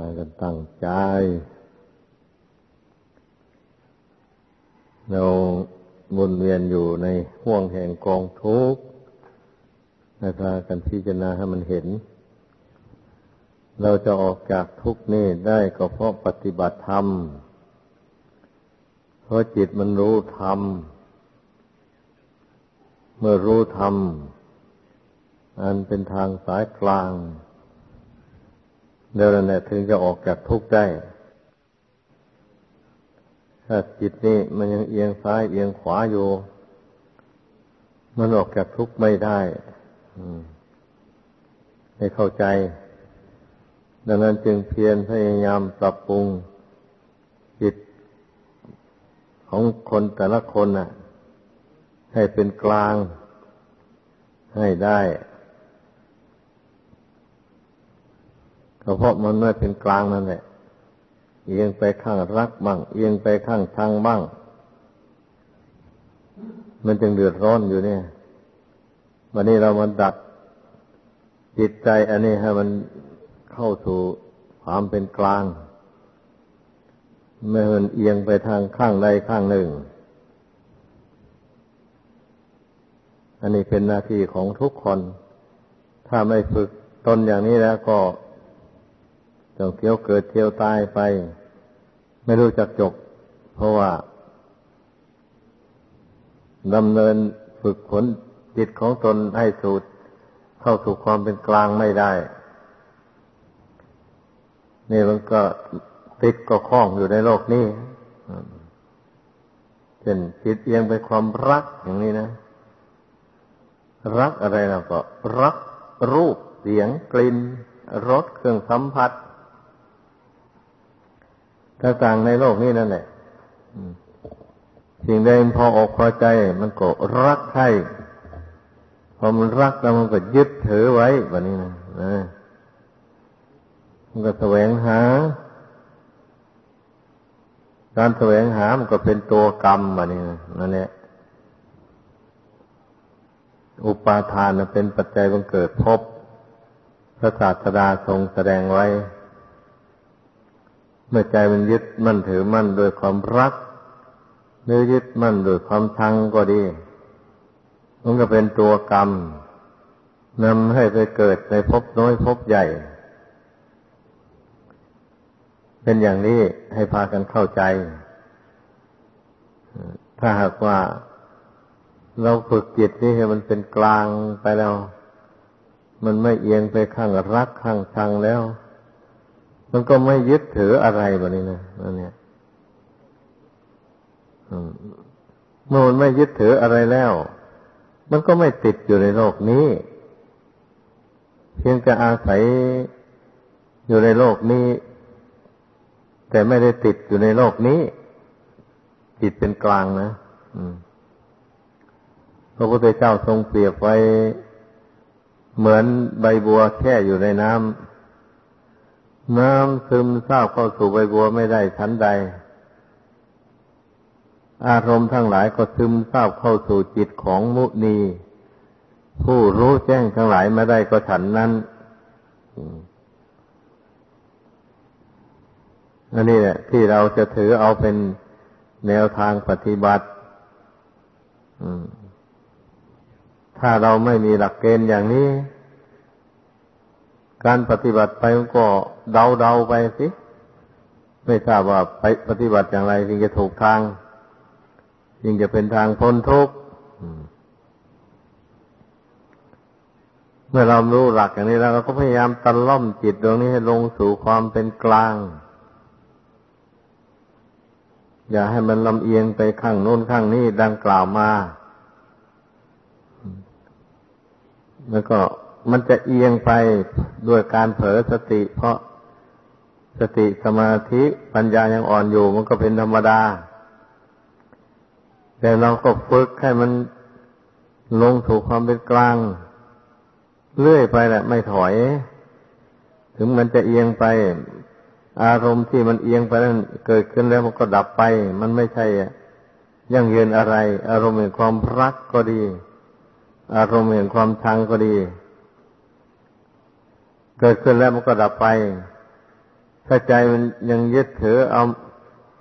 ากันตั้งใจ เราวนเวียนอยู่ในห่วงแห่งกองทุกข์ให้พากันพิจารณาให้มันเห็น เราจะออกจากทุกข์นี้ได้ก็เพราะปฏิบัติธรรม เพราะจิตมันรู้ธรรม เมื่อรู้ธรรม อันเป็นทางสายกลาง เดี๋ยวนั้นถึงจะออกจากทุกข์ได้ ถ้าจิตนี่มันยังเอียงซ้ายเอียงขวาอยู่ มันออกจากทุกข์ไม่ได้ให้เข้าใจ ดังนั้นจึงเพียรพยายามปรับปรุง จิตของคนแต่ละคนน่ะ ให้เป็นกลางให้ได้ ก็เพราะมันไม่เป็นกลางนั่นแหละเอียงไปข้างรักบ้างเอียงไปข้างชังบ้าง มันจึงเดือดร้อนอยู่เนี่ย วันนี้เรามันดัดจิตใจอันนี้ให้มันเข้าสู่ความเป็นกลาง ไม่มันเอียงไปทางข้างใดข้างหนึ่ง อันนี้เป็นหน้าที่ของทุกคน ถ้าไม่ฝึกตนอย่างนี้แล้วก็ ต้องเที่ยวเกิดเที่ยวตายไป ไม่รู้จักจบ เพราะว่าดำเนินฝึกฝนจิตของตนให้สูดเข้าสู่ความเป็นกลางไม่ได้นี่มันก็ติดก็คล้องอยู่ในโลกนี้เช่นจิตเอียงไปความรักอย่างนี้นะ รักอะไรเราก็ รักรูปเสียงกลิ่นรสเครื่องสัมผัส ต่างในโลกนี้นั่นแหละสิ่งใดพออกพอใจ มันก็รักใครพอมันรักแล้วมันก็ยึดถือไว้แบบนี้นะนะมันก็แสวงหา การแสวงหามันก็เป็นตัวกรรมแบบนี้นะนั่นแหละอุปาทานเป็นปัจจัยบังเกิดพบพระศาสดาทรงแสดงไว้ เมื่อใจมันยึดมั่นถือมั่นโดยความรักหรือยึดมั่นโดยความชังก็ดี มันก็เป็นตัวกรรมนำให้ไปเกิดในภพน้อยภพใหญ่ เป็นอย่างนี้ให้พากันเข้าใจ ถ้าหากว่าเราฝึกจิตนี่ให้มันเป็นกลางไปแล้ว มันไม่เอียงไปข้างรักข้างชังแล้ว มันก็ไม่ยึดถืออะไรแบบนี้นะนั่นเนี่ยเมื่อมันไม่ยึดถืออะไรแล้ว มันก็ไม่ติดอยู่ในโลกนี้ เพียงแต่อาศัยอยู่ในโลกนี้ แต่ไม่ได้ติดอยู่ในโลกนี้ จิตเป็นกลางนะพระพุทธเจ้าทรงเปรียบไว้เหมือนใบบัวแค่อยู่ในน้ำ น้ำซึมซาบเข้าสู่ใบบัวไม่ได้ชั้นใด อารมณ์ทั้งหลายก็ซึมซาบเข้าสู่จิตของมุนี ผู้รู้แจ้งทั้งหลายไม่ได้ก็ฉันนั้นอันนี้แหละที่เราจะถือเอาเป็นแนวทางปฏิบัติถ้าเราไม่มีหลักเกณฑ์อย่างนี้ การปฏิบัติไปก็เดาเดาไปสิ ไม่ทราบว่าไปปฏิบัติอย่างไรจึงจะถูกทางจึงจะเป็นทางพ้นทุกข์เมื่อเรารู้หลักอย่างนี้แล้วเราก็พยายามตะล่อมจิตดวงนี้ให้ลงสู่ความเป็นกลาง อย่าให้มันลำเอียงไปข้างโน้นข้างนี้ดังกล่าวมา แล้วก็ มันจะเอียงไปด้วยการเผลอสติ เพราะสติสมาธิปัญญายังอ่อนอยู่ มันก็เป็นธรรมดา แต่เราก็ฝึกให้มันลงถูกความเป็นกลางเรื่อยไปแหละ ไม่ถอย ถึงมันจะเอียงไป อารมณ์ที่มันเอียงไปนั้นเกิดขึ้นแล้วมันก็ดับไป มันไม่ใช่ยั่งยืนอะไร อารมณ์แห่งความรักก็ดี อารมณ์แห่งความชังก็ดี เกิดขึ้นแล้วมันก็ดับไป ถ้าใจมันยังยึดถือเอา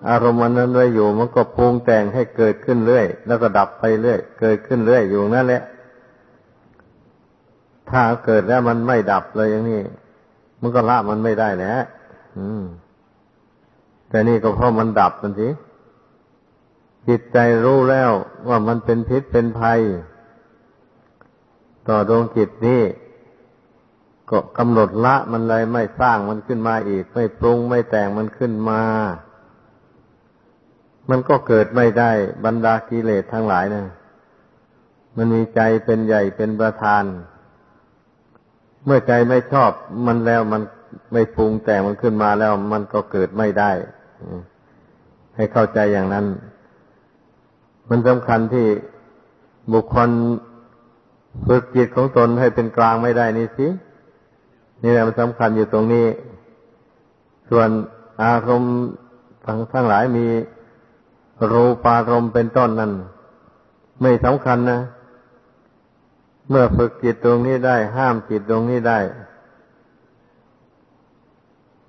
อารมณ์นั้นไว้อยู่ มันก็ปรุงแต่งให้เกิดขึ้นเรื่อย แล้วก็ดับไปเรื่อย เกิดขึ้นเรื่อยอยู่นั่นแหละ ถ้าเกิดแล้วมันไม่ดับเลยอย่างนี้ มันก็ละมันไม่ได้แหละอืม แต่นี่ก็เพราะมันดับมันสิจิตใจรู้แล้วว่ามันเป็นพิษเป็นภัย ต่อดวงจิตนี้ ก็กำหนดละมันเลยไม่สร้างมันขึ้นมาอีก ไม่ปรุงไม่แต่งมันขึ้นมา มันก็เกิดไม่ได้บรรดากิเลสทั้งหลายนะมันมีใจเป็นใหญ่เป็นประธาน เมื่อใจไม่ชอบมันแล้วมันไม่ปรุงแต่งมันขึ้นมาแล้ว มันก็เกิดไม่ได้ให้เข้าใจอย่างนั้น มันสำคัญที่บุคคลฝึกจิตของตนให้เป็นกลางไม่ได้นี่สิ นี่แหละมันสำคัญอยู่ตรงนี้ ส่วนอารมณ์ทั้งทั้งหลายมีรูปารมณ์เป็นต้นนั้นไม่สำคัญนะ เมื่อฝึกจิตตรงนี้ได้ ห้ามจิตตรงนี้ได้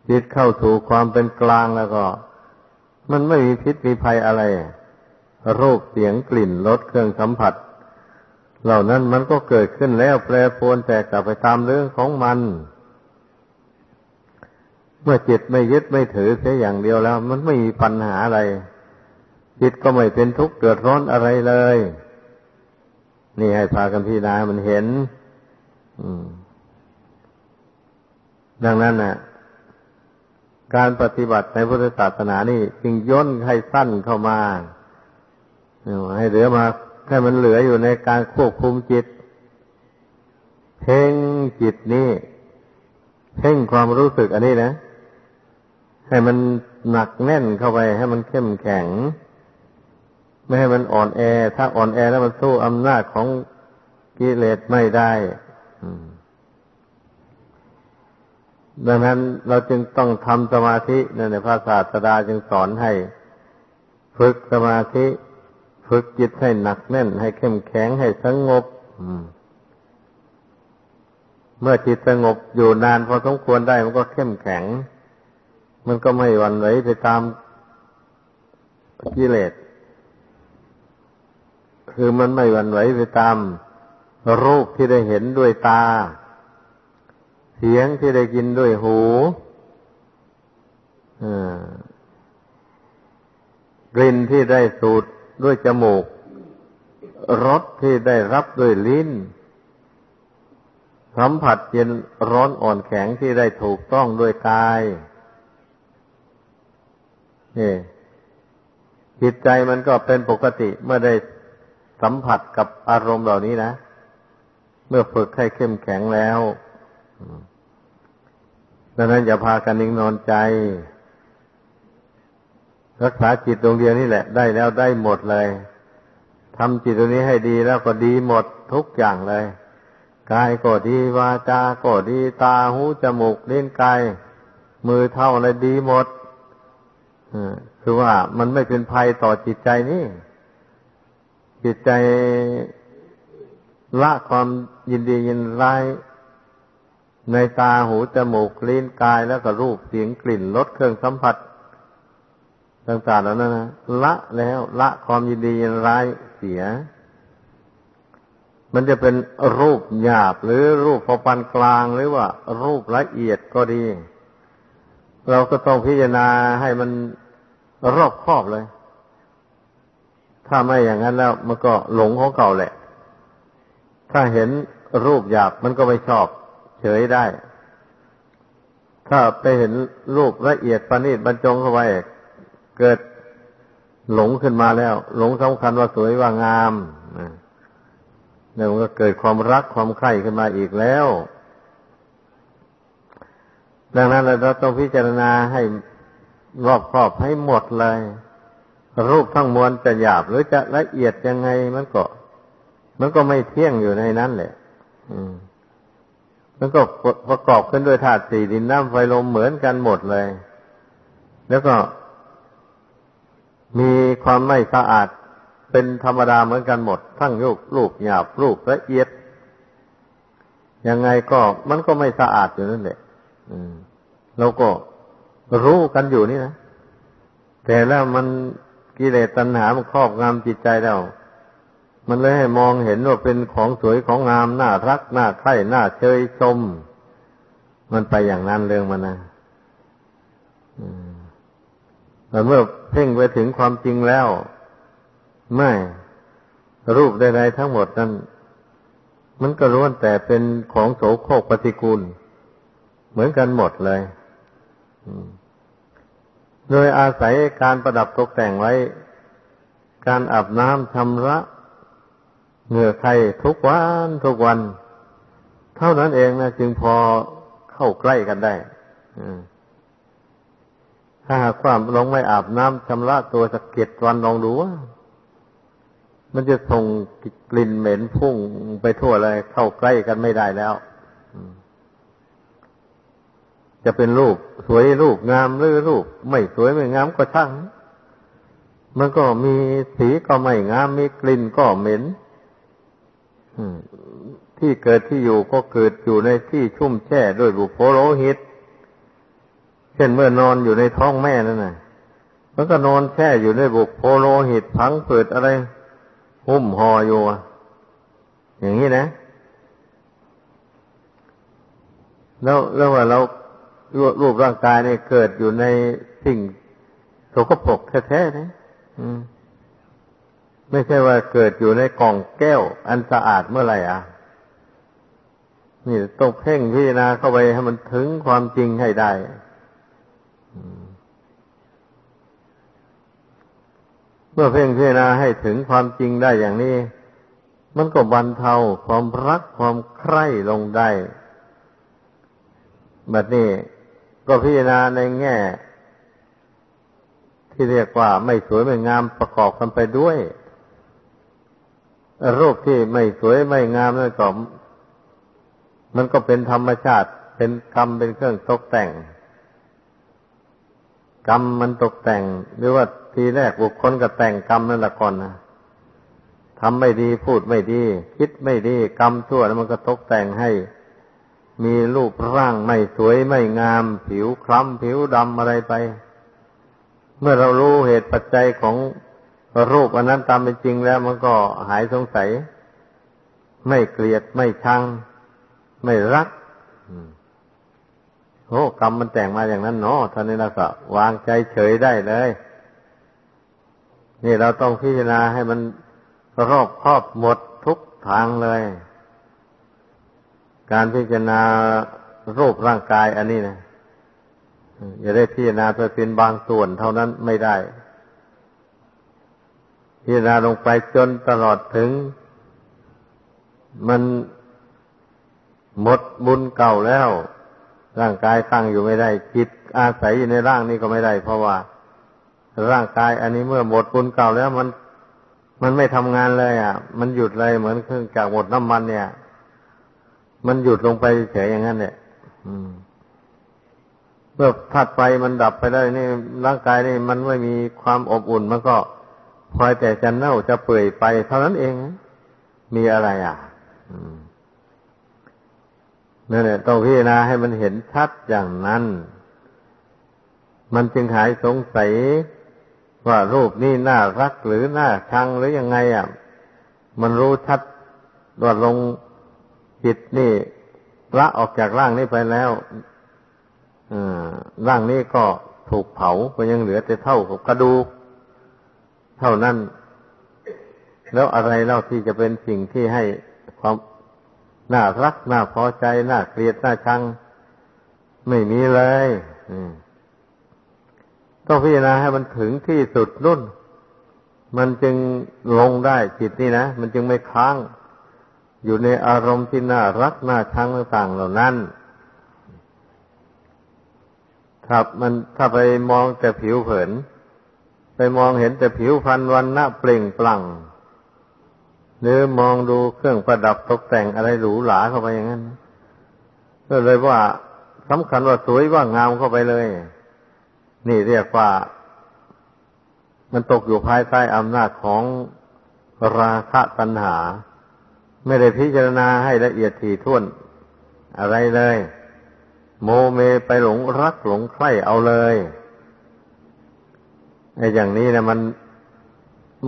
จิตเข้าถูกความเป็นกลางแล้วก็ มันไม่มีพิษมีภัยอะไรรูปเสียงกลิ่นรสเครื่องสัมผัส เหล่านั้นมันก็เกิดขึ้นแล้วแปรปรวนแต่กลับไปตามเรื่องของมัน เมื่อจิตไม่ยึดไม่ถือเสียอย่างเดียวแล้ว มันไม่มีปัญหาอะไร จิตก็ไม่เป็นทุกข์เดือดร้อนอะไรเลย นี่ให้พากันพี่นามันเห็นดังนั้นนะ่ะ การปฏิบัติในพุทธศาสนานี่จึงย่นให้สั้นเข้ามาให้เหลือมาให้มันเหลืออยู่ในการควบคุมจิต เพ่งจิตนี่เพ่งความรู้สึกอันนี้นะ ให้มันหนักแน่นเข้าไป ให้มันเข้มแข็ง ไม่ให้มันอ่อนแอ ถ้าอ่อนแอแล้วมันสู้อำนาจของกิเลสไม่ได้ดังนั้นเราจึงต้องทำสมาธินั่นในพระศาสดาจึงสอนให้ ฝึกสมาธิ ฝึกจิตให้หนักแน่น ให้เข้มแข็งให้สงบเมื่อจิตสงบอยู่นานพอสมควรได้มันก็เข้มแข็ง มันก็ไม่หวั่นไหวไปตามกิเลส คือมันไม่หวั่นไหวไปตามรูปที่ได้เห็นด้วยตา เสียงที่ได้ยินด้วยหูกลิ่นที่ได้สูดด้วยจมูก รสที่ได้รับด้วยลิ้น สัมผัสเย็นร้อนอ่อนแข็งที่ได้ถูกต้องด้วยกาย นี่จิตใจมันก็เป็นปกติเมื่อได้สัมผัสกับอารมณ์เหล่านี้นะ เมื่อฝึกให้เข้มแข็งแล้วดังนั้นอย่าพากันนิ่งนอนใจ รักษาจิตดวงเดียวนี่แหละ ได้แล้วได้หมดเลยทำจิตตรงนี้ให้ดีแล้วก็ดีหมดทุกอย่างเลยกายก็ดีวาจาก็ดีตาหูจมูกลิ้นกายมือเท่าอะไรดีหมด คือว่ามันไม่เป็นภัยต่อจิตใจนี่ จิตใจละความยินดียินร้ายในตาหูจมูกลิ้นกายแล้วก็รูปเสียงกลิ่นรสเครื่องสัมผัส ต่างๆแล้วนะนะละแล้วละความยินดียินร้ายเสีย มันจะเป็นรูปหยาบหรือรูปพอปานกลางหรือว่า รูปละเอียดก็ดี เราก็ต้องพิจารณาให้มันรอบครอบเลย ถ้าไม่อย่างนั้นแล้ว มันก็หลงของเก่าแหละ ถ้าเห็นรูปหยาบมันก็ไม่ชอบ เฉยได้ ถ้าไปเห็นรูปละเอียดประณีตบรรจงเข้าไปเกิดหลงขึ้นมาแล้ว หลงสำคัญว่าสวยว่างามเนี่ยมันก็เกิดความรักความใคร่ขึ้นมาอีกแล้ว ดังนั้นเราต้องพิจารณาให้รอบครอบให้หมดเลย รูปทั้งมวลจะหยาบหรือจะละเอียดยังไงมันก็ มันก็ไม่เที่ยงอยู่ในนั้นแหละมันก็ประกอบขึ้นด้วยธาตุสี่ดินน้ำไฟลมเหมือนกันหมดเลย แล้วก็มีความไม่สะอาดเป็นธรรมดาเหมือนกันหมด ทั้งรูปรูปหยาบรูปละเอียด ยังไงก็มันก็ไม่สะอาดอยู่นั่นแหละ แล้วก็รู้กันอยู่นี่นะ แต่แล้วมันกิเลสตัณหามันครอบงำจิตใจแล้วมันเลยให้มองเห็นว่าเป็นของสวยของงามน่ารักน่าใคร่น่าเชยชม มันไปอย่างนั้นเรื่องมันนะแต่เมื่อเพ่งไปถึงความจริงแล้ว ไม่รูปใดๆทั้งหมดนั้น มันก็ล้วนแต่เป็นของโสโครกปฏิกูล เหมือนกันหมดเลยโดยอาศัยการประดับตกแต่งไว้ การอาบน้ำชำระเหงื่อใครทุกวันทุกวัน เท่านั้นเองนะจึงพอเข้าใกล้กันได้ถ้าหากความลงไม่อาบน้ำชำระตัวสักเก็ดวันลองดูว่ามันจะส่งกลิ่นเหม็นพุ่งไปทั่วเลยเข้าใกล้กันไม่ได้แล้ว จะเป็นรูป สวยรูปงามหรือรูป ไม่สวยไม่งามก็ช่าง มันก็มีสีก็ไม่งาม มีกลิ่นก็เหม็นที่เกิดที่อยู่ก็เกิดอยู่ในที่ชุ่มแช่ด้วยบุโพโลหิต เช่นเมื่อนอนอยู่ในท้องแม่นั่นน่ะมันก็นอนแช่อยู่ในบุโพโลหิตพังเปิดอะไร หุ้มห่ออยู่อย่างนี้นะ แล้วแล้วว่าเรา รูปร่างกายเนี่ยเกิดอยู่ในสิ่งโสกปรกแท้ๆนะไม่ใช่ว่าเกิดอยู่ในกล่องแก้ว อันสะอาดเมื่อไหร่อะนี่ต้องเพ่งพิจารณาเข้าไปให้มันถึงความจริงให้ได้เมื่อเพ่งพิจารณาให้ถึงความจริงได้อย่างนี้ มันก็บรรเทาความรักความใคร่ลงได้แบบนี้ ก็พิจารณาในแง่ ที่เรียกว่าไม่สวยไม่งามประกอบกันไปด้วย รูปที่ไม่สวยไม่งามนั่นก็มันก็เป็นธรรมชาติ เป็นกรรมเป็นเครื่องตกแต่ง กรรมมันตกแต่ง หรือว่าทีแรกบุคคลก็แต่งกรรมนั่นละก่อนนะทำไม่ดีพูดไม่ดี คิดไม่ดี กรรมชั่วแล้วมันก็ตกแต่งให้ มีรูปร่างไม่สวยไม่งาม ผิวคล้ำผิวดำอะไรไป เมื่อเรารู้เหตุปัจจัยของรูปอันนั้นตามเป็นจริงแล้วมันก็หายสงสัย ไม่เกลียดไม่ชัง ไม่รักโอ้กรรมมันแต่งมาอย่างนั้นเนาะท่านนี้นะก็วางใจเฉยได้เลย นี่เราต้องพิจารณาให้มันรอบครอบหมดทุกทางเลย การพิจารณารูปร่างกายอันนี้นะอย่าได้พิจารณาเพื่อเป็นบางส่วนเท่านั้นไม่ได้ พิจารณาลงไปจนตลอดถึง มันหมดบุญเก่าแล้ว ร่างกายตั้งอยู่ไม่ได้ จิตอาศัยอยู่ในร่างนี้ก็ไม่ได้ เพราะว่า ร่างกายอันนี้เมื่อหมดบุญเก่าแล้วมัน มันไม่ทำงานเลย อะ มันหยุดเลยเหมือนเครื่องจักรหมดน้ำมันเนี่ย มันหยุดลงไปเฉยอย่างนั้นเนี่ยเมื่อธาตุไฟมันดับไปได้นี่ร่างกายนี่มันไม่มีความอบอุ่น มันก็พลอยแต่จะเน่าจะเปื่อยไป เท่านั้นเอง มีอะไรอะนั่นแหละต้องพิจารณาให้มันเห็นชัดอย่างนั้น มันจึงหายสงสัยว่ารูปนี่น่ารักหรือน่าชังหรือยังไงอะ มันรู้ชัดว่าลง จิตนี่ละออกจากร่างนี้ไปแล้วร่างนี้ก็ถูกเผาก็ยังเหลือแต่เท่ากับกระดูก เท่านั้น แล้วอะไรเล่าที่จะเป็นสิ่งที่ให้ความน่ารักน่าพอใจน่าเกลียดน่าชัง ไม่มีเลยต้องพิจารณาให้มันถึงที่สุดนุ่น มันจึงลงได้จิตนี่นะ มันจึงไม่ค้าง อยู่ในอารมณ์ที่น่ารักน่าชังต่างๆเหล่านั้นถ้ามันถ้าไปมองแต่ผิวเผิน ไปมองเห็นแต่ผิวพรรณวันหน้าเปล่งปลั่ง หรือมองดูเครื่องประดับตกแต่งอะไรหรูหราเข้าไปอย่างนั้นก็เลยว่าสำคัญว่าสวยว่างามเข้าไปเลย นี่เรียกว่า มันตกอยู่ภายใต้อำนาจของราคะตัณหา ไม่ได้พิจารณาให้ละเอียดถี่ถ้วน อะไรเลย โมเมไปหลงรักหลงใคร่เอาเลยไอ้อย่างนี้นะมัน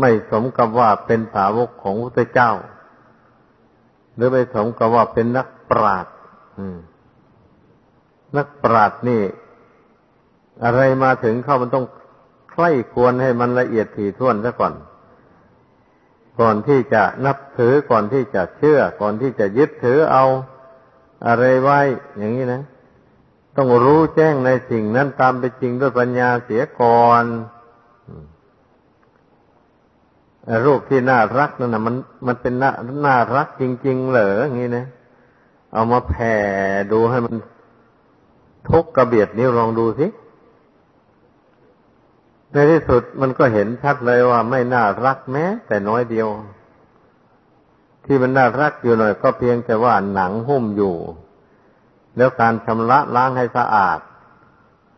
ไม่สมกับว่าเป็นสาวกของพระเจ้า หรือไม่สมกับว่าเป็นนักปราชญ์นักปราชญ์นี่ อะไรมาถึงเขามันต้องใคร่ควรให้มันละเอียดถี่ถ้วนซะก่อน ก่อนที่จะนับถือก่อนที่จะเชื่อ ก่อนที่จะยึดถือเอาอะไรไว้ อย่างนี้นะ ต้องรู้แจ้งในสิ่งนั้นตามเป็นจริงด้วยปัญญาเสียก่อนรูปที่น่ารักนั่นนะมันมันเป็นน่าน่ารักจริง ๆ เหรออย่างนี้นะ เอามาแผ่ดูให้มันทุกกระเบียดนิ้วลองดูสิ ในที่สุดมันก็เห็นชัดเลยว่าไม่น่ารักแม้ แต่น้อยเดียว ที่มันน่ารักอยู่หน่อย ก็เพียงแต่ว่าหนังหุ้มอยู่ แล้วการชำระล้างให้สะอาด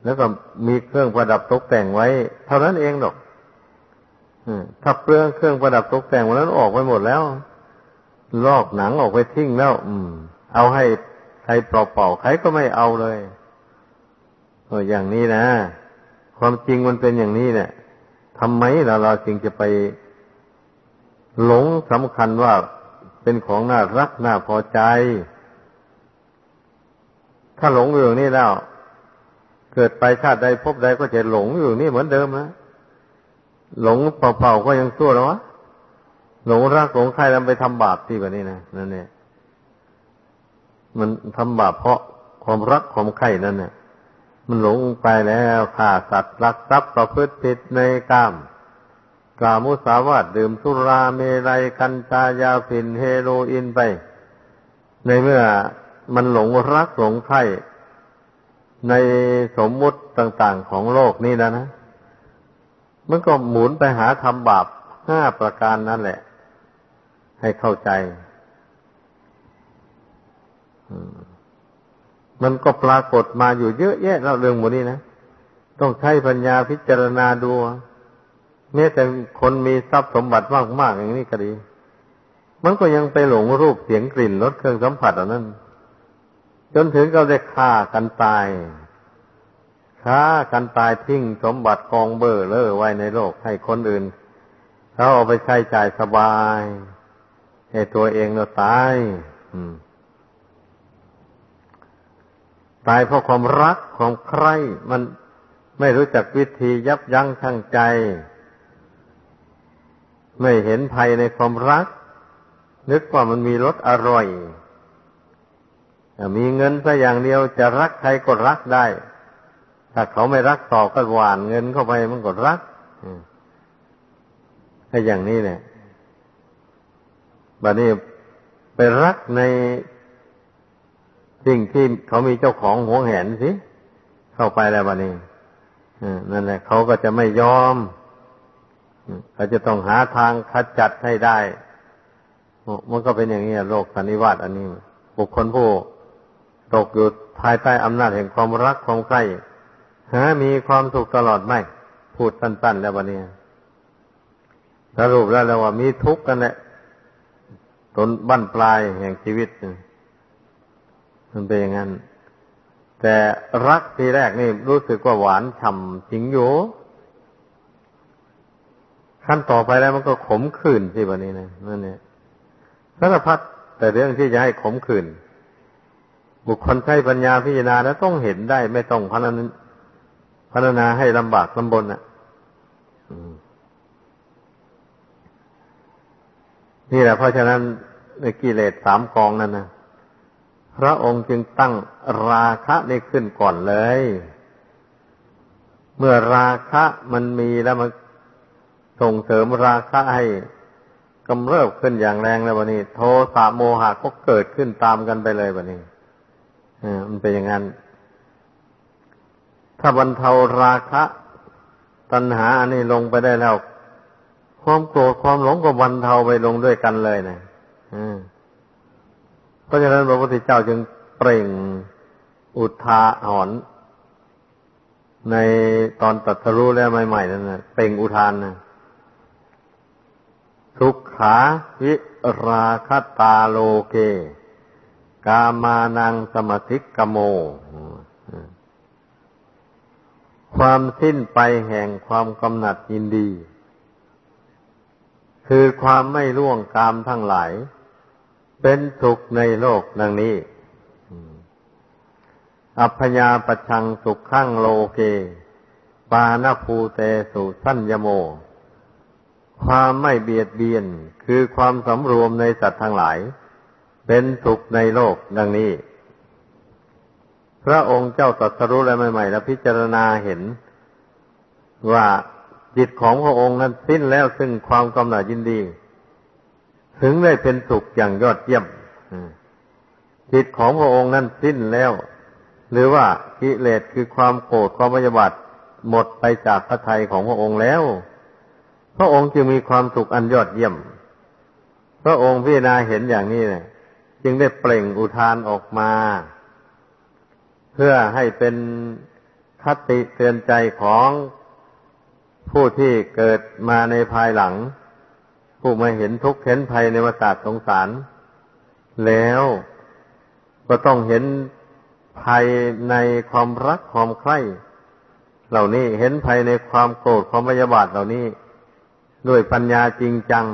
แล้วก็มีเครื่องประดับตกแต่งไว้ เท่านั้นเองหรอกถ้าเปลืองเครื่องประดับตกแต่งวันนั้นออกไปหมดแล้ว ลอกหนังออกไปทิ้งแล้ว อืม เอาให้ใครเปล่าๆใครก็ไม่เอาเลยเอออย่างนี้นะ ความจริงมันเป็นอย่างนี้เนี่ยทำไมเราเราจึงจะไปหลงสำคัญว่าเป็นของน่ารักน่าพอใจ ถ้าหลงอยู่นี่แล้ว เกิดไปชาติใดพบใดก็จะหลงอยู่นี่เหมือนเดิมนะหลงเปล่าๆก็ยังชั่วแล้ววะหลงรักหลงใครแล้วไปทำบาปที่แบบนี้นะนั่นเนี่ยมันทำบาปเพราะความรักความใครนั่นเนี่ย มันหลงไปแล้วฆ่าสัตว์รักทรัพย์ประพฤติผิดในกามกล่าวมุสาวาทดื่มสุราเมรัยกัญชายาฝิ่นเฮโรอีนไป ในเมื่อมันหลงรักหลงใครในสมมุติต่างๆของโลกนี่แล้วนะ มันก็หมุนไปหาทำบาปห้าประการนั่นแหละ ให้เข้าใจมั มันก็ปรากฏมาอยู่เยอะแยะแล้วเรื่องหมดนี้นะ ต้องใช้ปัญญาพิจารณาดูแม้แต่คนมีทรัพย์สมบัติมากๆอย่างนี้ก็ดี มันก็ยังไปหลงรูปเสียงกลิ่นรสเครื่องสัมผัสอันนั้น จนถึงเขาได้ฆ่ากันตายฆ่ากันตายทิ้งสมบัติกองเบอร์เลอไว้ในโลกให้คนอื่นเขาเอาไปใช้จ่ายสบายให้ตัวเองเราตาย ตายเพราะความรักความใคร่มันไม่รู้จักวิธียับยั้งชั่งใจ ไม่เห็นภัยในความรัก นึกว่ามันมีรสอร่อย มีเงินสัอย่างเดียวจะรักใครก็รักได้ ถ้าเขาไม่รักต่อก็หวานเงินเข้าไปมันก็รักให้อย่างนี้เนี่ยบัดนี้ไปรักใน สิ่งที่เขามีเจ้าของหวงแหนสิเข้าไปแล้วบัดนี้นั่นแหละเขาก็จะไม่ยอมเขาจะต้องหาทางขจัดให้ได้มันก็เป็นอย่างนี้โลกสันนิวาตอันนี้ บุคคลผู้ตกอยู่ภายใต้อำนาจแห่งความรักความใกล้หามีความสุขตลอดไหมพูดสั้น ๆ แล้ววันนี้สรุปแล้วแล้วว่ามีทุกข์กันแหละตนบั้นปลายแห่งชีวิต มันเป็นอย่างนั้น แต่รักทีแรกนี่รู้สึกว่าหวานฉ่ำจริงอยู่ ขั้นต่อไปแล้วมันก็ขมขื่นสิวันนี้นะนั่นเนี่ยสารพัดแต่เรื่องที่จะให้ขมขื่นบุคคลใช้ปัญญาพิจารณาแล้วต้องเห็นได้ ไม่ต้องพันพัฒนาให้ลำบากลำบนน่ะนี่แหละเพราะฉะนั้นในกิเลสสามกองนั่นนะ พระองค์จึงตั้งราคะนี่ขึ้นก่อนเลย เมื่อราคะมันมีแล้วมันส่งเสริมราคะให้กำเริบขึ้นอย่างแรงแล้ววันนี้ โทสะโมหะก็เกิดขึ้นตามกันไปเลยวันนี้อ่ามันเป็นอย่างนั้น ถ้าบรรเทาราคะ ตัณหาอันนี้ลงไปได้แล้ว ความโกรธความหลงก็บรรเทาไปลงด้วยกันเลยนะ เพราะฉะนั้นพระพุทธเจ้าจึงเปล่งอุทาหอนในตอนตัดสรู้แล้วใหม่ๆนั่นนะเปล่งอุทานนะทุกขาวิราคตาโลเก กามานังสมติกโม ความสิ้นไปแห่งความกำหนัดยินดี คือความไม่ล่วงกามทั้งหลาย เป็นสุขในโลกดังนี้ อัพยาปชังสุขขั้งโลเก ปานภูเตสุสัญญโม ความไม่เบียดเบียนคือความสำรวมในสัตว์ทั้งหลาย เป็นสุขในโลกดังนี้ พระองค์เจ้าตรัสรู้อะใหม่ๆแล้วพิจารณาเห็น ว่าจิตของพระองค์นั้นสิ้นแล้วซึ่งความกำหนัดยินดี ถึงได้เป็นสุขอย่างยอดเยี่ยมจิตของพระองค์นั้นสิ้นแล้ว หรือว่ากิเลสคือความโกรธความพยาบาทหมดไปจากพระทัยของพระองค์แล้ว พระองค์จึงมีความสุขอันยอดเยี่ยม พระองค์พิจารณาเห็นอย่างนี้เนี่ยจึงได้เปล่งอุทานออกมา เพื่อให้เป็นคติเตือนใจของผู้ที่เกิดมาในภายหลัง ผู้มาเห็นทุกข์เห็นภัยในวัฏสงสาร แล้วก็ต้องเห็นภัยในความรักความใคร่เหล่านี้เห็นภัยในความโกรธความพยาบาทเหล่านี้ ด้วยปัญญาจริงจัง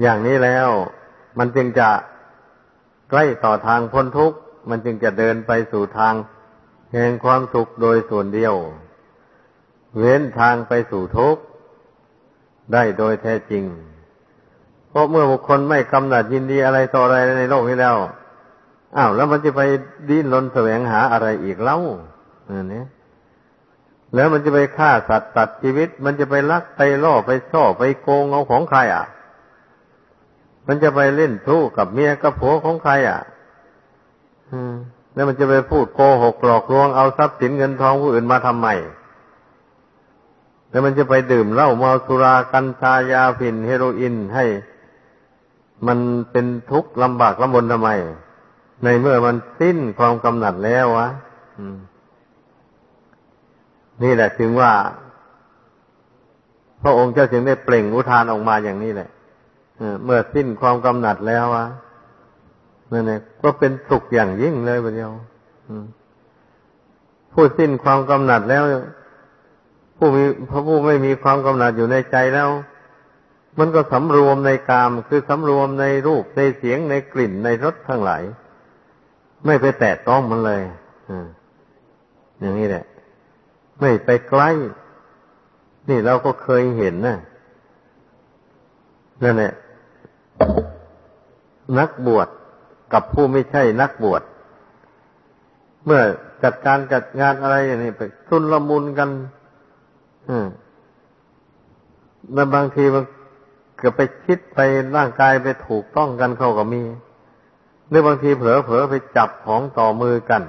อย่างนี้แล้วมันจึงจะใกล้ต่อทางพ้นทุกข์ มันจึงจะเดินไปสู่ทางแห่งความสุขโดยส่วนเดียว เว้นทางไปสู่ทุกข์ ได้โดยแท้จริง เพราะเมื่อบุคคลไม่กำหนัดยินดีอะไรต่ออะไรในโลกนี้แล้วอ้าวแล้วมันจะไปดิ้นรนแสวงหาอะไรอีกเล่าอันนี้แล้วมันจะไปฆ่าสัตว์ตัดชีวิต มันจะไปลักไปล่อไปช่อไปโกงเอาของใครอะ มันจะไปเล่นทู่กับเมียกับผัวของใครอะแล้วมันจะไปพูดโกหกหลอกลวงเอาทรัพย์สินเงินทองผู้อื่นมาทำไม แล้วมันจะไปดื่มเหล้าเมาสุรากัญชายาฝิ่นเฮโรอีนให้ มันเป็นทุกข์ลำบากลำบนทำไม ในเมื่อมันสิ้นความกำหนัดแล้ววะนี่แหละถึงว่า พระองค์เจ้าจึงได้เปล่งอุทานออกมาอย่างนี้แหละเมื่อสิ้นความกำหนัดแล้ววะนั่นเองก็เป็นสุขอย่างยิ่งเลยประเดียวผู้สิ้นความกำหนัดแล้ว ผู้มีพระผู้ไม่มีความกำหนัดอยู่ในใจแล้ว มันก็สำรวมในกาม คือสำรวมในรูปในเสียงในกลิ่นในรสทั้งหลายไม่ไปแตะต้องมันเลยอย่างนี้แหละ ไม่ไปใกล้ นี่เราก็เคยเห็นนะนั่นแหละนักบวชกับผู้ไม่ใช่นักบวชเมื่อจัดการจัดงานอะไรอย่างนี้ไปทุนละมุนกัน แล้วบางทีมันเกิดไปคิดไปร่างกายไปถูกต้องกันเข้ากับมีหรือบางทีเผลอเผลอไปจับของต่อมือกัน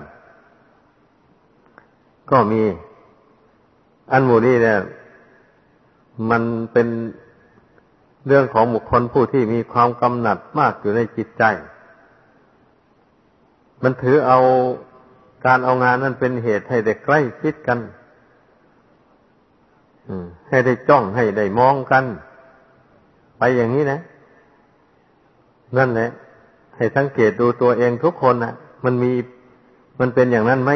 ก็มี อันหมู่นี้เนี่ย มันเป็นเรื่องของบุคคลผู้ที่มีความกำหนัดมากอยู่ในจิตใจ มันถือเอาการเอางานนั้นเป็นเหตุให้ได้ใกล้ชิดกัน ให้ได้จ้องให้ได้มองกัน ไปอย่างนี้นะ นั่นแหละ ให้สังเกตดูตัวเองทุกคนนะมันมีมันเป็นอย่างนั้นไหม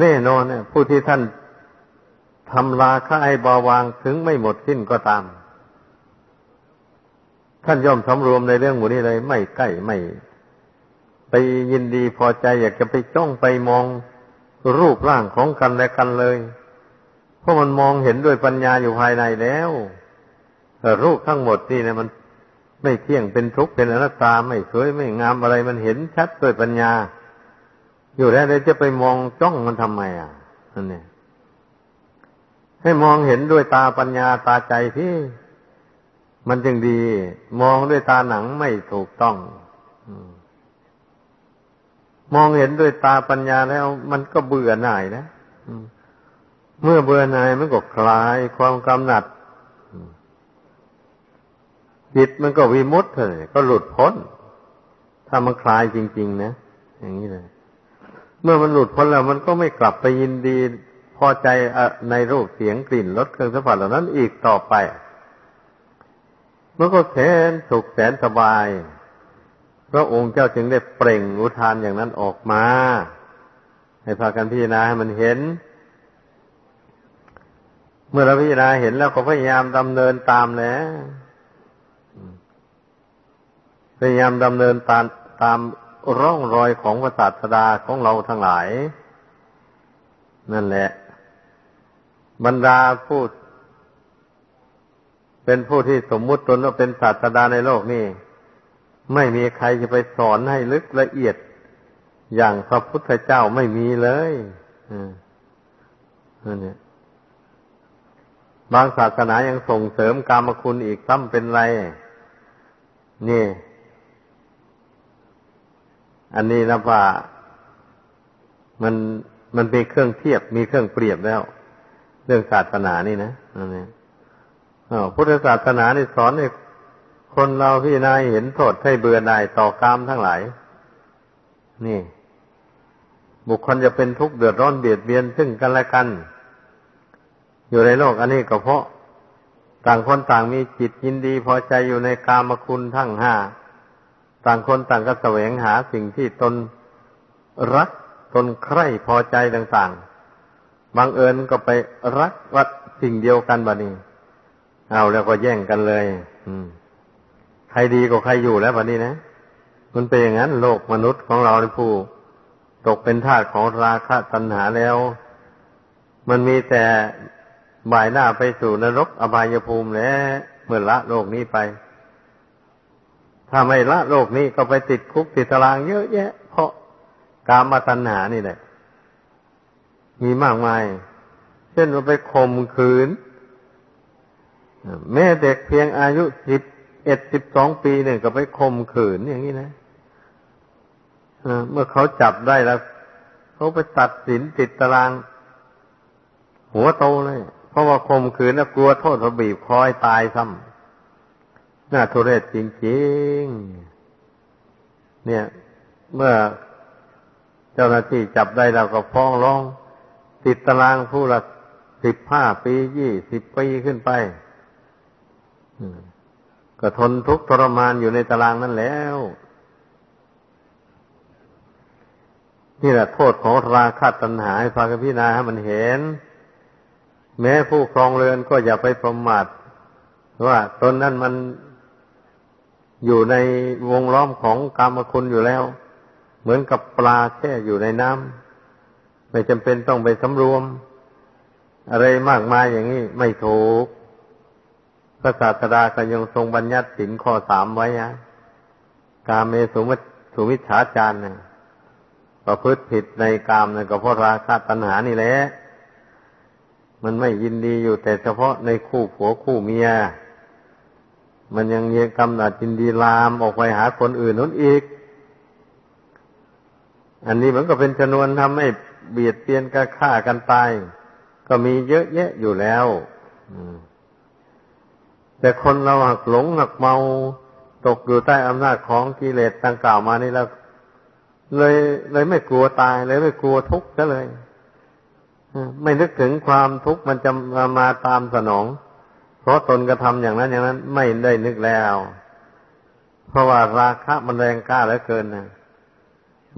แน่นอนเนี่ยผู้ที่ท่านทำลาค่าไอ้บาวางถึงไม่หมดสิ้นก็ตาม ท่านย่อมสำรวมในเรื่องหมู่นี้เลย ไม่ใกล้ไม่ ไปยินดีพอใจอยากจะไปจ้องไปมอง รูปร่างของกันและกันเลย เพราะมันมองเห็นด้วยปัญญาอยู่ภายในแล้วรูปทั้งหมดนี่เนี่ยมันไม่เที่ยงเป็นทุกข์เป็นอนัตตาไม่สวยไม่งามอะไรมันเห็นชัดด้วยปัญญา อยู่แล้วจะไปมองจ้องมันทำไมอะนั่นเนี่ยให้มองเห็นด้วยตาปัญญาตาใจที่มันจึงดี มองด้วยตาหนังไม่ถูกต้อง อืม มองเห็นด้วยตาปัญญาแล้ว มันก็เบื่อหน่ายนะเมื่อเบื่อหน่ายมันก็คลายความกำหนัดจิตมันก็วิมุตต์เลยก็หลุดพ้น ถ้ามันคลายจริง ๆ นะอย่างนี้เลยเมื่อมันหลุดพ้นแล้ว มันก็ไม่กลับไปยินดี พอใจในรูปเสียงกลิ่นรสเครื่องสัมผัสเหล่านั้นอีกต่อไปมันก็แสนสุขแสนสบาย พระองค์เจ้าจึงได้เปล่งอุทานอย่างนั้นออกมา ให้พากันพิจารณาให้มันเห็น เมื่อเราพิจารณาเห็นแล้วก็พยายามดำเนินตามแล้วพยายามดำเนินตามตามร่องรอยของพระศาสดาของเราทั้งหลาย นั่นแหละ บรรดาผู้เป็นผู้ที่สมมุติตนว่าเป็นศาสดาในโลกนี้ ไม่มีใครจะไปสอนให้ลึกละเอียด อย่างพระพุทธเจ้าไม่มีเลยนั่นเนี่ยบางศาสนายังส่งเสริมกรรมคุณอีกซ้ำเป็นไร นี่ อันนี้นะว่ามันมันเป็นเครื่องเทียบมีเครื่องเปรียบแล้ว เรื่องศาสนานี่นะอันนี้พุทธศาสนานี่สอนให้ คนเราพี่นายเห็นโทษให้เบื่อหน่ายต่อกรรมทั้งหลาย นี่ บุคคลจะเป็นทุกข์เดือดร้อนเบียดเบียนซึ่งกันและกัน อยู่ในโลกอันนี้ก็เพราะ ต่างคนต่างมีจิตยินดีพอใจอยู่ในกามคุณทั้งห้า ต่างคนต่างก็แสวงหาสิ่งที่ตนรักตนใคร่พอใจต่างๆ บางเอิญก็ไปรักวัดสิ่งเดียวกันบะนี้ เอาแล้วก็แย่งกันเลย อืม ใครดีกว่าใครอยู่แล้ววันนี้นะ มันเป็นอย่างนั้น โลกมนุษย์ของเราในผู้ตกเป็นทาสของราคะตัณหาแล้ว มันมีแต่บ่ายหน้าไปสู่นรกอบายภูมิแล้วเมื่อละโลกนี้ไป ถ้าไม่ละโลกนี้ก็ไปติดคุกติดตารางเยอะแยะ เพราะกามตัณหานี่แหละ มีมากมาย เช่นว่าไปข่มขืน แม่เด็กเพียงอายุสิบ เอ็ดสิบสองปีเนี่ยก็ไปข่มขืนอย่างนี้นะเมื่อเขาจับได้แล้วเขาไปตัดสินติดตาราง หัวโตเลย เพราะว่าข่มขืนแล้วกลัวโทษระบีบคอยตายซ้ำน่าทุเรศจริงๆ เนี่ย เมื่อเจ้าหน้าที่จับได้เราก็ฟ้องร้อง ติดตารางผู้ละสิบห้าปียี่สิบปีขึ้นไป ก็ทนทุกข์ทรมานอยู่ในตารางนั่นแล้ว นี่แหละโทษของราคะตัณหาให้พากันพิจารณาให้มันเห็น แม้ผู้ครองเรือนก็อย่าไปประมาทว่าตนนั้นมันอยู่ในวงล้อมของกรรมคุณอยู่แล้ว เหมือนกับปลาแช่อยู่ในน้ำไม่จำเป็นต้องไปสำรวม อะไรมากมายอย่างนี้ไม่ถูก พระศาสดาก็ยังทรงบัญญัติสินข้อสามไว้นะกาเมสุมิสุมิฉาจารนะประพฤติผิดในกามนะก็เพราะราคะตัณหานี่แหละ มันไม่ยินดีอยู่แต่เฉพาะในคู่ผัวคู่เมีย มันยังเยกำหนัดยินดีลามออกไปหาคนอื่นนู้นอีก อันนี้มันก็เป็นชนวนทำให้เบียดเบียนกันฆ่ากันตายก็มีเยอะแยะอยู่แล้ว อืม แต่คนเราหักหลงหักเมาตกอยู่ใต้อำนาจของกิเลสต่างกล่าวมานี่แล้วเลยเลยไม่กลัวตายเลยไม่กลัวทุกข์ซะเลยไม่นึกถึงความทุกข์มันจะมามาตามสนอง เพราะตนกระทำอย่างนั้นอย่างนั้น ไม่ได้นึกแล้ว เพราะว่าราคะมันแรงกล้าเหลือเกินนะ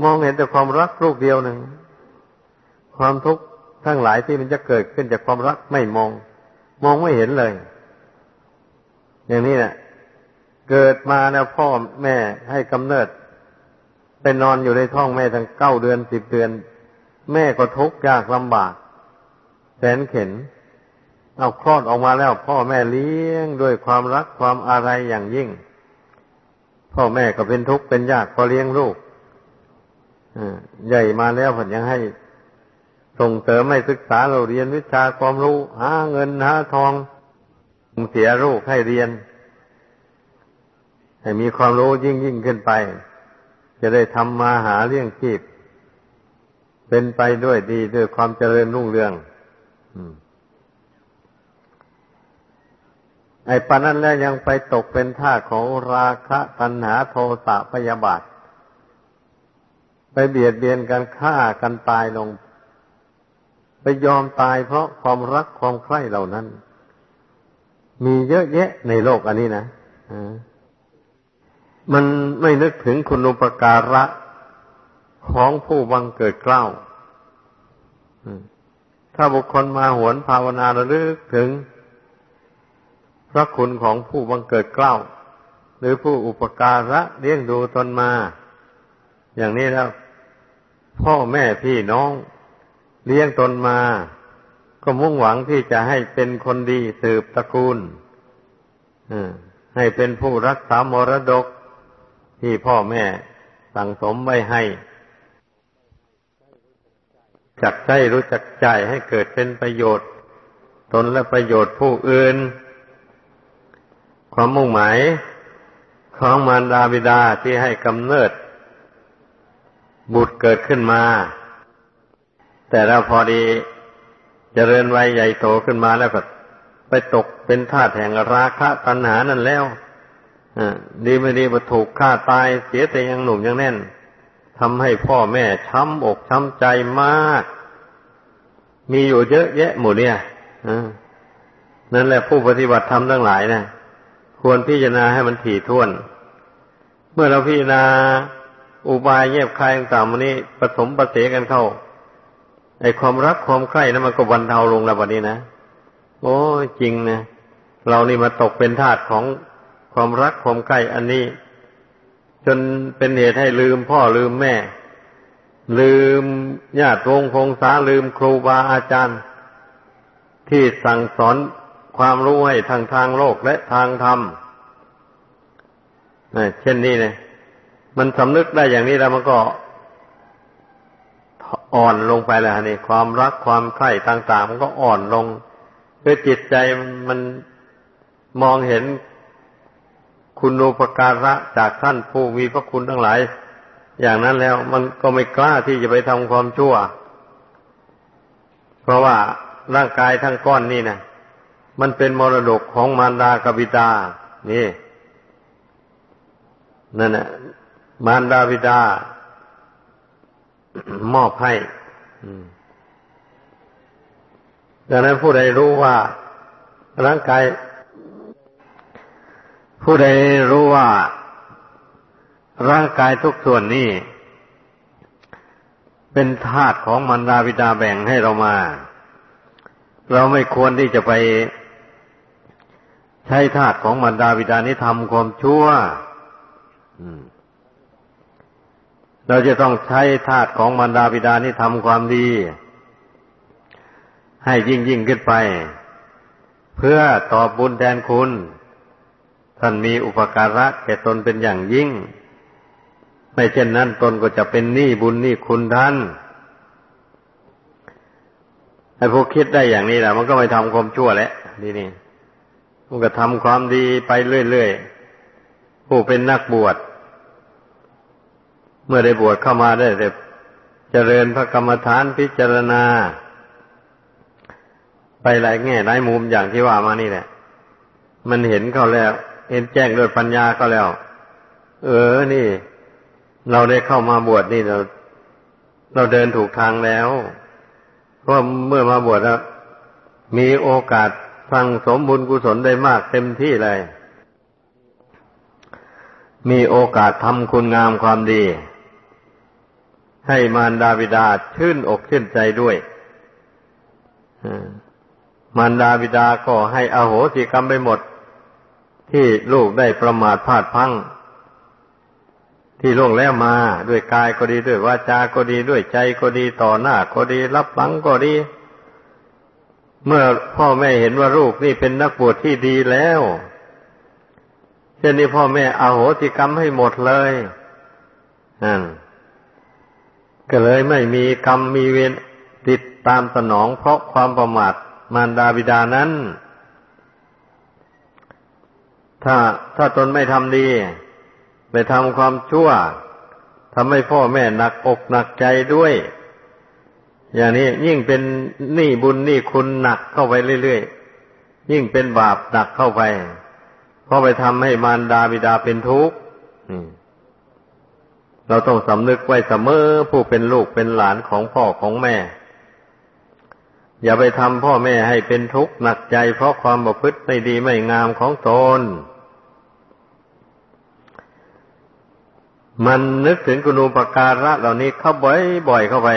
มองเห็นแต่ความรักลูกเดียวหนึ่งความทุกข์ทั้งหลายที่มันจะเกิดขึ้นจากความรักไม่มอง มองไม่เห็นเลย อย่างนี้แหละเกิดมาแล้วพ่อแม่ให้กำเนิดไปนอนอยู่ในท้องแม่ทั้งเก้าเดือนสิบเดือน แม่ก็ทุกข์ยากลำบาก แสนเข็น เอาคลอดออกมาแล้ว พ่อแม่เลี้ยงด้วยความรักความอะไรอย่างยิ่ง พ่อแม่ก็เป็นทุกข์เป็นยากพอเลี้ยงลูกใหญ่มาแล้วผมยังให้ส่งเสริมให้ศึกษาเราเรียนวิชาความรู้หาเงินหาทอง เสียลูกให้เรียน ให้มีความรู้ยิ่งยิ่งขึ้นไป จะได้ทำมาหาเลี้ยงชีพ เป็นไปด้วยดีด้วยความเจริญรุ่งเรืองไอ้ปานนั้นแล้วยังไปตกเป็นท่าของราคะตัณหาโทสะพยาบาท ไปเบียดเบียนกันฆ่ากันตายลง ไปยอมตายเพราะความรักความใคร่เหล่านั้น มีเยอะแยะในโลกอันนี้นะมันไม่นึกถึงคุณอุปการะของผู้บังเกิดเกล้าถ้าบุคคลมาหวนภาวนาระลึกถึง พระคุณของผู้บังเกิดเกล้า หรือผู้อุปการะเลี้ยงดูตนมา อย่างนี้แล้ว พ่อแม่พี่น้อง เลี้ยงตนมา ก็มุ่งหวังที่จะให้เป็นคนดีสืบตระกูลให้เป็นผู้รักษามรดกที่พ่อแม่สั่งสมไว้ให้ จักใจรู้จักใจให้เกิดเป็นประโยชน์ ตนและประโยชน์ผู้อื่น ความมุ่งหมายของมารดาบิดาที่ให้กำเนิด บุตรเกิดขึ้นมา แต่เราพอดี เจริญวัยใหญ่โตขึ้นมาแล้วก็ไปตกเป็นทาสแห่งราคะตัณหานั่นแล้วดีไม่ดีมาถูกฆ่าตายเสียแต่ยังหนุ่มยังแน่นทำให้พ่อแม่ช้ำอกช้ำใจมาก มีอยู่เยอะแยะหมดเนี่ยนั่นแหละผู้ปฏิบัติธรรมทั้งหลายนะควรพิจารณาให้มันถี่ถ้วน เมื่อเราพิจารณาอุบายเยียบคายต่างๆมันนี้ผสมประเสกันเข้า ไอความรักความใคร่นั้นมันก็บรรเทาลงแล้ววันนี้นะโอ้จริงนะเรานี่มาตกเป็นทาสของความรักความใคร่อันนี้ จนเป็นเหตุให้ลืมพ่อลืมแม่ ลืมญาติวงคงสาลืมครูบาอาจารย์ ที่สั่งสอนความรู้ให้ทางทางโลกและทางธรรมเช่นนี้เนี่ยมันสำนึกได้อย่างนี้แล้วมันก็ อ่อนลงไปแล้วนี่ความรักความใคร่ต่าง ๆ มันก็อ่อนลงเพื่อจิตใจมันมองเห็นคุณูปการะจากท่านผู้มีพระคุณทั้งหลาย อย่างนั้นแล้วมันก็ไม่กล้าที่จะไปทำความชั่ว เพราะว่าร่างกายทั้งก้อนนี่นะมันเป็นมรดกของมารดากบิดา นี่ นั่นแหละมารดาบิดา มอบให้ดังนั้นผู้ใดรู้ว่าร่างกาย ผู้ใดรู้ว่าร่างกายทุกส่วนนี้ เป็นธาตุของมารดาบิดาแบ่งให้เรามา เราไม่ควรที่จะไปใช้ธาตุของมารดาบิดานี้ทำความชั่ว เราจะต้องใช้ธาตุของมารดาบิดานี้ทำความดี ให้ยิ่งยิ่งขึ้นไป เพื่อตอบบุญแทนคุณ ท่านมีอุปการะแก่ตนเป็นอย่างยิ่ง ไม่เช่นนั้นตนก็จะเป็นหนี้บุญหนี้คุณท่านไอ้พวกคิดได้อย่างนี้แหละมันก็ไม่ทำความชั่วแล้วนี่นี่มันก็ทำความดีไปเรื่อยๆผู้เป็นนักบวช เมื่อได้บวชเข้ามาได้แต่เจริญพระกรรมฐานพิจารณา ไปหลายแง่หลายมุมอย่างที่ว่ามานี่แหละ มันเห็นเขาแล้ว เห็นแจ้งด้วยปัญญาก็แล้ว เออ นี่ เราได้เข้ามาบวชนี่เรา เราเดินถูกทางแล้ว เพราะเมื่อมาบวชแล้วมีโอกาสฟังสมบุญกุศลได้มากเต็มที่เลย มีโอกาสทำคุณงามความดี ให้มารดาบิดาชื่นอกชื่นใจด้วยมารดาบิดาก็ให้อโหสิกรรมไปหมด ที่ลูกได้ประมาทพลาดพังที่ล่วงแล้วมาด้วยกายก็ดีด้วยวาจาก็ดีด้วยใจก็ดีต่อหน้าก็ดี รับหลังก็ดี เมื่อพ่อแม่เห็นว่าลูกนี่เป็นนักบวชที่ดีแล้วเช่นนี้พ่อแม่อาโหติกรรมให้หมดเลยนั่น ก็เลยไม่มีกรรมมีเวรติดตามสนองเพราะความประมาทมารดาบิดานั้น ถ้าถ้าตนไม่ทำดี ไปทำความชั่วทำให้พ่อแม่หนักอกหนักใจด้วย อย่างนี้ยิ่งเป็นหนี้บุญหนี้คุณหนักเข้าไปเรื่อยๆ ยิ่งเป็นบาปหนักเข้าไป เพราะไปทำให้มารดาบิดาเป็นทุกข์ เราต้องสำนึกไว้เสมอผู้เป็นลูกเป็นหลานของพ่อของแม่ อย่าไปทำพ่อแม่ให้เป็นทุกข์หนักใจ เพราะความประพฤติไม่ดีไม่งามของตน มันนึกถึงกุณูปการะเหล่านี้เข้าบ่อยบ่อยเข้าไป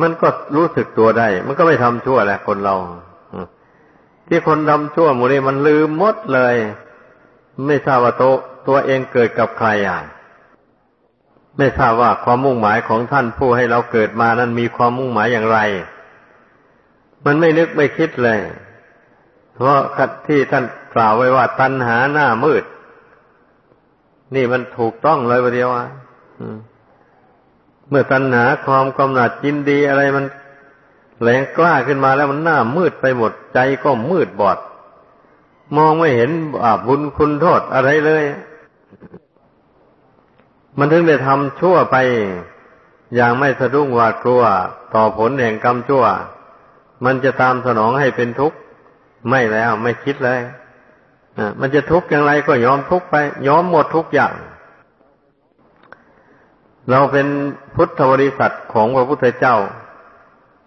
มันก็รู้สึกตัวได้ มันก็ไม่ทำชั่วแหละคนเรา ที่คนทำชั่วหมู่นี้มันลืมหมดเลย ไม่ทราบว่าตัวตัวเองเกิดกับใครอะ ไม่ทราบว่าความมุ่งหมายของท่านผู้ให้เราเกิดมานั้นมีความมุ่งหมายอย่างไร มันไม่นึกไม่คิดเลย เพราะที่ท่านกล่าวไว้ว่าตัณหาหน้ามืด นี่มันถูกต้องเลยประเดียวอะเมื่อตัณหาความกำหนัดยินดีอะไรมันแรงกล้าขึ้นมาแล้วมันหน้ามืดไปหมดใจก็มืดบอด มองไม่เห็นบาปบุญคุณโทษอะไรเลย มันถึงได้ทำชั่วไป อย่างไม่สะดุ้งหวาดกลัว ต่อผลแห่งกรรมชั่ว มันจะตามสนองให้เป็นทุกข์ไม่แล้วไม่คิดเลยมันจะทุกข์อย่างไรก็ยอมทุกข์ไป ยอมหมดทุกอย่าง เราเป็นพุทธบริษัทของพระพุทธเจ้า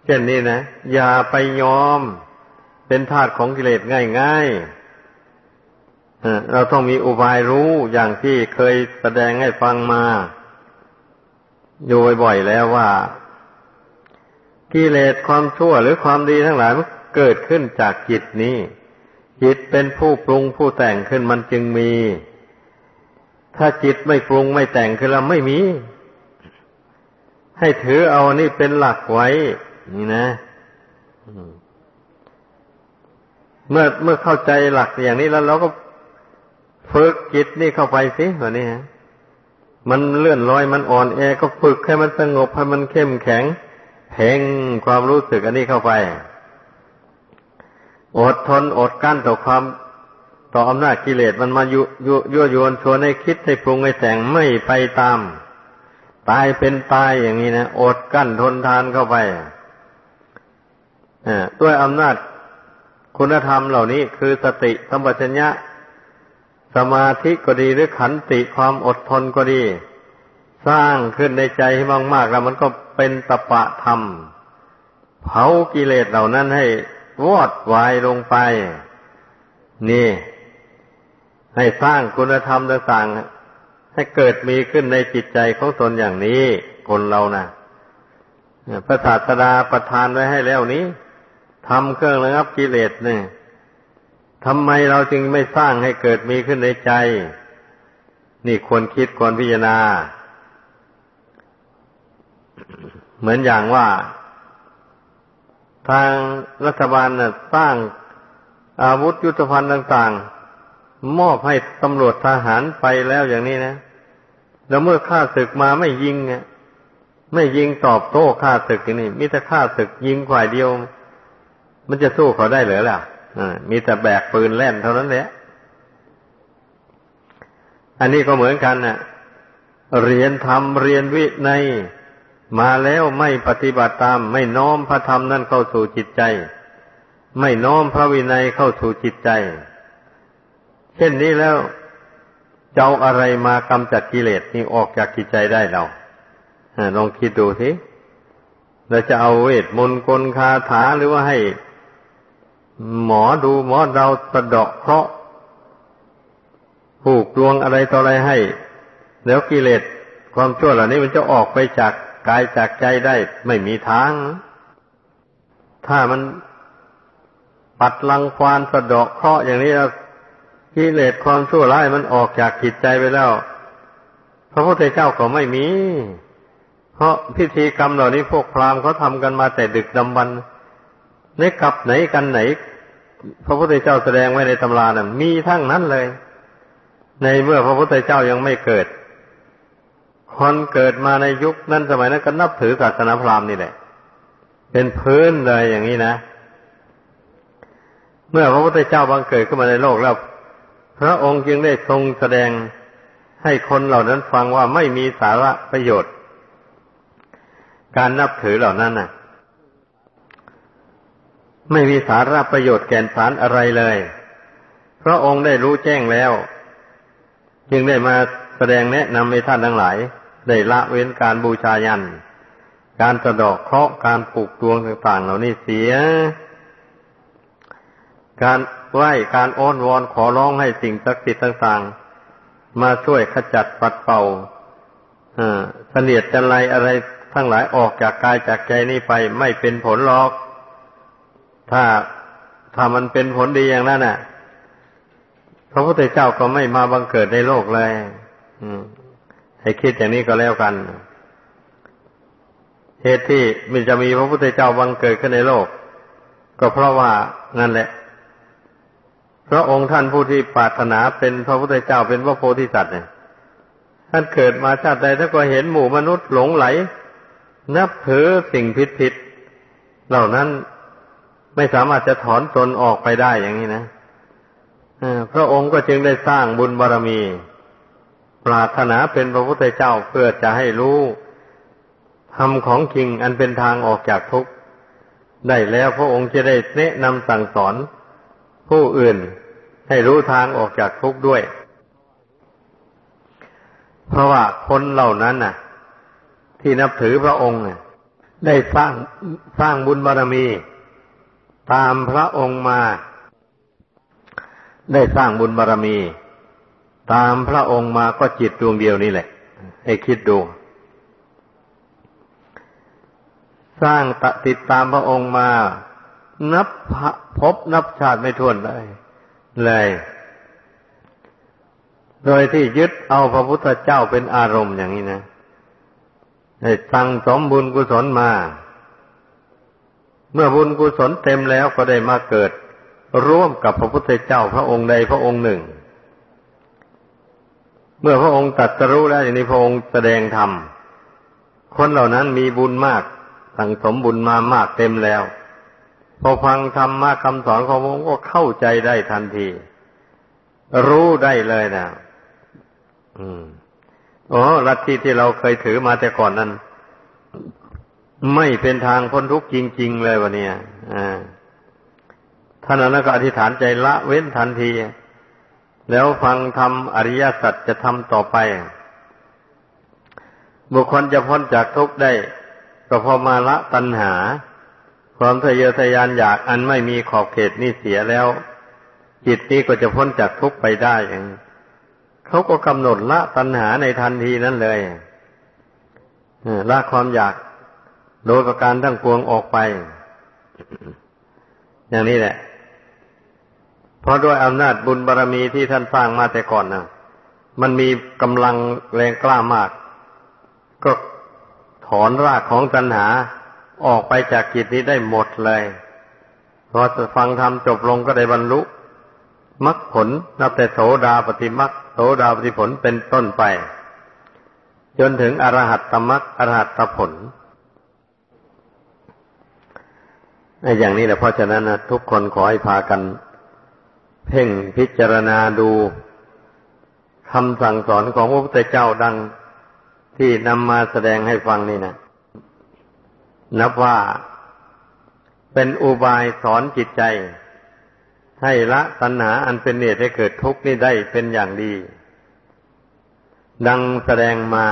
เช่นนี้นะ อย่าไปยอมเป็นทาสของกิเลสง่ายๆ เราต้องมีอุบายรู้อย่างที่เคยแสดงให้ฟังมา อยู่บ่อยๆแล้วว่ากิเลสความชั่วหรือความดีทั้งหลายมันเกิดขึ้นจากจิตนี้ จิตเป็นผู้ปรุงผู้แต่งขึ้นมันจึงมี ถ้าจิตไม่ปรุงไม่แต่งขึ้นแล้วไม่มี ให้ถือเอานี่เป็นหลักไว้ นี่นะเมื่อเมื่อเข้าใจหลักอย่างนี้แล้วเราก็ ฝึกจิตนี่เข้าไปสิแบบนี้ฮะมันเลื่อนลอยมันอ่อนแอก็ฝึกให้มันสงบให้มันเข้มแข็งเพ่งความรู้สึกอันนี้เข้าไป อดทนอดกั้นต่อความต่ออำนาจกิเลสมันมายุยุยั่วยวนชวนให้คิดให้ปรุงให้แต่งไม่ไปตาม ตายเป็นตายอย่างนี้นะอดกั้นทนทานเข้าไปด้วยอำนาจคุณธรรมเหล่านี้คือสติสัมปชัญญะ สมาธิก็ดีหรือขันติความอดทนก็ดี สร้างขึ้นในใจให้มากๆแล้วมันก็เป็นตปะธรรม เผากิเลสเหล่านั้นให้วอดวายลงไป นี่ ให้สร้างคุณธรรมต่างๆให้เกิดมีขึ้นในจิตใจของตนอย่างนี้ คนเรานะพระศาสดาประทานไว้ให้แล้วนี้ทำเครื่องระงับกิเลสเนี่ย ทำไมเราจึงไม่สร้างให้เกิดมีขึ้นในใจ นี่ควรคิดควรพิจารณา เหมือนอย่างว่า ทางรัฐบาลน่ะสร้างอาวุธยุทโธภัณฑ์ต่าง ๆ มอบให้ตำรวจทหารไปแล้วอย่างนี้นะ แล้วเมื่อข้าศึกมาไม่ยิงไม่ยิงตอบโต้ข้าศึกนี่มิแต่ข้าศึกยิงฝ่ายเดียว มันจะสู้เขาได้หรือล่ะ มีแต่แบกปืนแล่นเท่านั้นแหละ อันนี้ก็เหมือนกันน่ะ เรียนธรรมเรียนวิในมาแล้วไม่ปฏิบัติตาม ไม่น้อมพระธรรมนั่นเข้าสู่จิตใจ ไม่น้อมพระวินัยเข้าสู่จิตใจ เช่นนี้แล้วจะเอาอะไรมากำจัดกิเลสนี้ออกจากจิตใจได้เราลองคิดดูสิเราจะเอาเวทมนต์กลคาถาหรือว่าให้ หมอดูหมอเราสะดอกเคราะห์ผูกดวงอะไรต่ออะไรให้ แล้วกิเลสความชั่วเหล่านี้มันจะออกไปจากกายจากใจได้ไม่มีทาง ถ้ามันปัดลังควานสะดอกเคราะห์อย่างนี้แล้วกิเลสความชั่วร้ายมันออกจากจิตใจไปแล้ว พระพุทธเจ้าก็ไม่มี เพราะพิธีกรรมเหล่านี้พวกพราหมณ์เขาทำกันมาแต่ดึกดำบรร ในกลับไหนกันไหน พระพุทธเจ้าแสดงไว้ในตำรานะ่ะมีทั้งนั้นเลย ในเมื่อพระพุทธเจ้ายังไม่เกิด คนเกิดมาในยุคนั้นสมัยนั้นก็นับถือศาสนาพราหมณ์นี่แหละ เป็นพื้นเลยอย่างนี้นะ เมื่อพระพุทธเจ้าบังเกิดขึ้นมาในโลกแล้ว พระองค์จึงได้ทรงแสดงให้คนเหล่านั้นฟังว่าไม่มีสาระประโยชน์ การนับถือเหล่านั้นน่ะ ไม่มีสาระประโยชน์แก่นสารอะไรเลย พระองค์ได้รู้แจ้งแล้ว จึงได้มาแสดงแนะนำให้ท่านทั้งหลาย ได้ละเว้นการบูชายัน การสะดอกเคราะห์การปลูกดวงต่างๆ เหล่านี้เสีย การไหว้การอ้อนวอนขอร้องให้สิ่งศักดิ์สิทธิ์ต่างๆ มาช่วยขจัดปัดเป่าเสนียดจันไรอะไรทั้งหลายออกจากกายจากใจนี้ไปไม่เป็นผลหรอก ถ้าถ้ามันเป็นผลดีอย่างนั้นน่ะ พระพุทธเจ้าก็ไม่มาบังเกิดในโลกเลยให้คิดอย่างนี้ก็แล้วกัน เหตุที่มันจะมีพระพุทธเจ้าบังเกิดขึ้นในโลก ก็เพราะว่านั่นแหละ พระองค์ท่านผู้ที่ปรารถนาเป็นพระพุทธเจ้าเป็นพระโพธิสัตว์เนี่ยท่านเกิดมาชาติใดท่านก็เห็นหมู่มนุษย์หลงไหล นับถือสิ่งผิดผิดเหล่านั้น ไม่สามารถจะถอนตนออกไปได้อย่างนี้นะพระองค์ก็จึงได้สร้างบุญบารรมี ปรารถนาเป็นพระพุทธเจ้าเพื่อจะให้รู้ทำของจริงอันเป็นทางออกจากทุกข์ได้แล้วพระองค์จะได้แนะนำสั่งสอนผู้อื่นให้รู้ทางออกจากทุกข์ด้วย เพราะว่าคนเหล่านั้นน่ะ ที่นับถือพระองค์ได้สร้างสร้างบุญบารมี ตามพระองค์มา ได้สร้างบุญบารมี ตามพระองค์มาก็จิตดวงเดียวนี่แหละ ให้คิดดู สร้างตติดตามพระองค์มา นับพบนับชาติไม่ท้วนเลยเลย โดยที่ยึดเอาพระพุทธเจ้าเป็นอารมณ์อย่างนี้นะให้สั่งสมบุญกุศลมา เมื่อบุญกุศลเต็มแล้วก็ได้มาเกิด ร่วมกับพระพุทธเจ้าพระองค์ใดพระองค์หนึ่ง เมื่อพระองค์ตัดสรู้แล้วอย่างนี้พระองค์แสดงธรรมคนเหล่านั้นมีบุญมากสั่งสมบุญมามากเต็มแล้ว พอฟังธรรมะคำสอนของพระองค์ก็เข้าใจได้ทันที รู้ได้เลยนะอืมอ๋อลัทธิที่เราเคยถือมาแต่ก่อนนั้น ไม่เป็นทางพ้นทุกข์จริง ๆ เลยวันนี้อ่าท่านนั้นก็อธิษฐานใจละเว้นทันที แล้วฟังธรรมอริยสัจจะทำต่อไป บุคคลจะพ้นจากทุกข์ได้ก็พอมาละตัณหา ความทะเยอทะยานอยากอันไม่มีขอบเขตนี่เสียแล้ว จิตนี้ก็จะพ้นจากทุกข์ไปได้องเขาก็กำหนดละตัณหาในทันทีนั้นเลยละความอยาก โดยประการทั้งปวงออกไป อย่างนี้แหละ เพราะด้วยอำนาจบุญบารรมีที่ท่านสร้างมาแต่ก่อนนะมันมีกำลังแรงกล้ามาก ก็ถอนรากของตัณหาออกไปจากกิจนี้ได้หมดเลยพอจะฟังธรรมจบลงก็ได้บรรลุมรรคผลนับแต่โสดาปฏิมรรคโสดาปฏิผลเป็นต้นไป จนถึงอรหัตตมรรคอรหัตตผล อย่างนี้แหละเพราะฉะนั้นนะทุกคนขอให้พากัน เพ่งพิจารณาดูคำสั่งสอนของพระพุทธเจ้าดังที่นำมาแสดงให้ฟังนี่นะนับว่าเป็นอุบายสอนจิตใจ ให้ละตัณหาอันเป็นเหตุให้เกิดทุกข์นี่ได้เป็นอย่างดี ดังแสดงมา